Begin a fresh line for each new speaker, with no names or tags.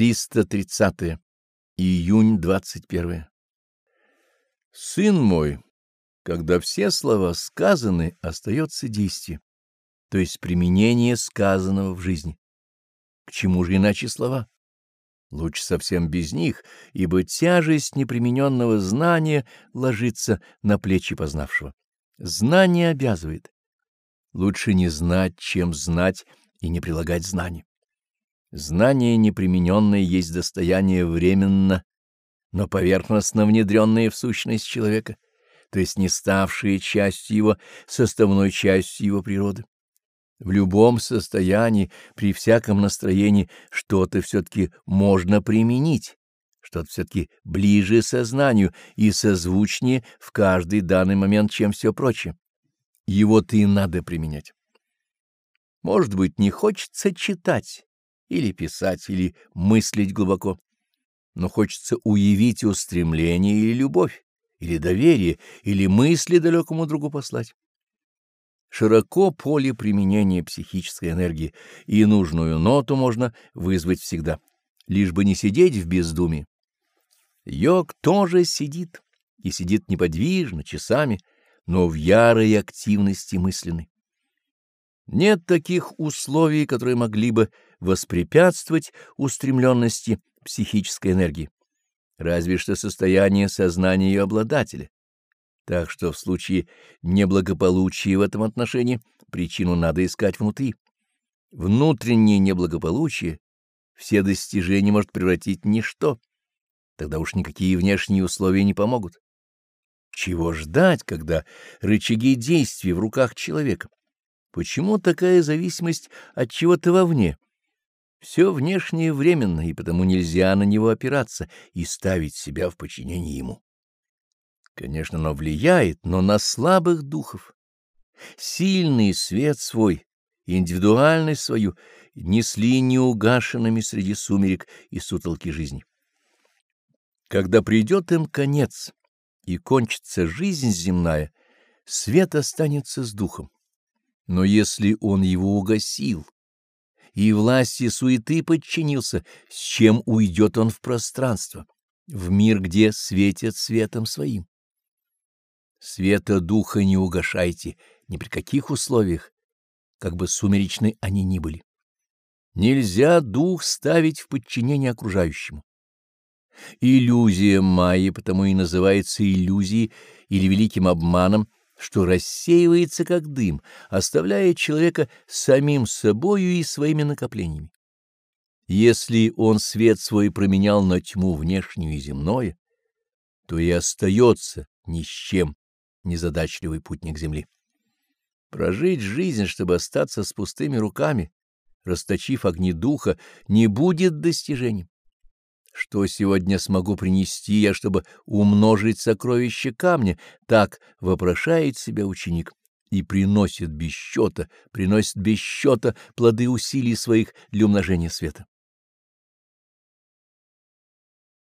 330. Июнь 21. Сын мой, когда все слова сказаны, остается действие, то есть применение сказанного в жизни. К чему же иначе слова? Лучше совсем без них, ибо тяжесть непримененного знания ложится на плечи познавшего. Знание обязывает. Лучше не знать, чем знать и не прилагать знаний. Знание непримененное есть достояние временно, но поверхностно внедренное в сущность человека, то есть не ставшее частью его, составной частью его природы. В любом состоянии, при всяком настроении, что-то все-таки можно применить, что-то все-таки ближе сознанию и созвучнее в каждый данный момент, чем все прочее. Его-то и надо применять. Может быть, не хочется читать, или писать, или мыслить глубоко. Но хочется уявить устремление или любовь, или доверие, или мысли далекому другу послать. Широко поле применения психической энергии, и нужную ноту можно вызвать всегда, лишь бы не сидеть в бездумии. Йог тоже сидит, и сидит неподвижно, часами, но в ярой активности мысленной. Нет таких условий, которые могли бы воспрепятствовать устремленности психической энергии, разве что состояние сознания ее обладателя. Так что в случае неблагополучия в этом отношении причину надо искать внутри. Внутреннее неблагополучие все достижения может превратить в ничто, тогда уж никакие внешние условия не помогут. Чего ждать, когда рычаги действия в руках человека? Почему такая зависимость от чего-то вовне? Все внешнее временно, и потому нельзя на него опираться и ставить себя в подчинение ему. Конечно, оно влияет, но на слабых духов. Сильный свет свой, индивидуальность свою несли неугашенными среди сумерек и сутолки жизни. Когда придет им конец и кончится жизнь земная, свет останется с духом. Но если он его угасил и власти суеты подчинился, с чем уйдет он в пространство, в мир, где светит светом своим? Света духа не угашайте ни при каких условиях, как бы сумеречны они ни были. Нельзя дух ставить в подчинение окружающему. Иллюзия Майи потому и называется иллюзией или великим обманом, что рассеивается как дым, оставляя человека самим собою и своими накоплениями. Если он свет свой променял на тьму внешнюю и земное, то и остается ни с чем незадачливый путник земли. Прожить жизнь, чтобы остаться с пустыми руками, расточив огни духа, не будет достижением. Что сегодня смогу принести я, чтобы умножить сокровища камня? Так вопрошает себя ученик и приносит без счета, приносит без счета плоды усилий своих для умножения света.